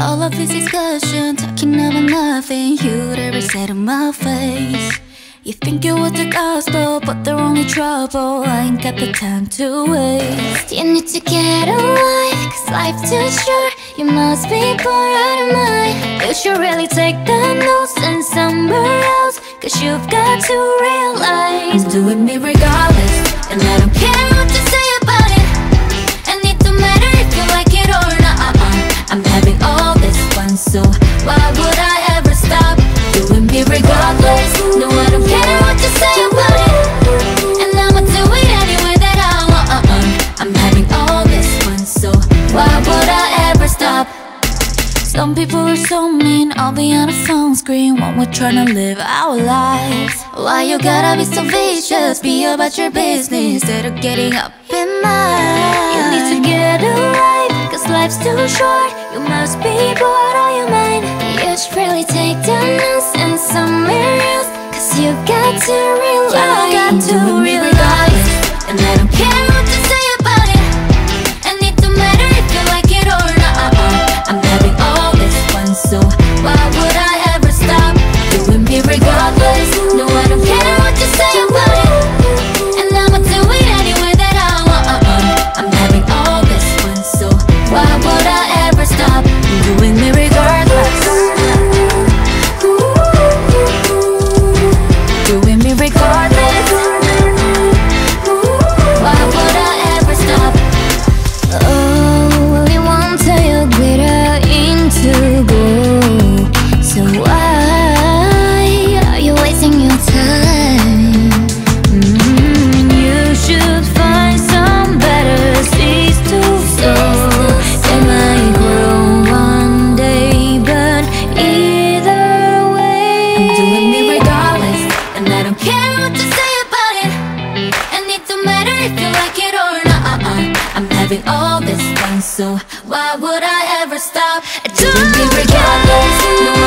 All of this discussion, talking about nothing you'd ever say to my face. You think you're with the gospel, but they're only trouble. I ain't got the time to waste. You need to get a cause life's too short. You must be bored out of mind. You should really take the notes and somewhere else, cause you've got to realize I'm doing me regardless, and I don't care what would I ever stop? Some people are so mean, I'll be on a phone screen when we're trying to live our lives. Why you gotta be so vicious? Be about your business instead of getting up in mine. You need to get a life, cause life's too short. You must be bored out your mind. You should really take down notes and somewhere else, cause you got to realize. You got to regardless. care what you say about it And it don't matter if you like it or not. I'm having all this fun, so why would I ever stop? I don't regardless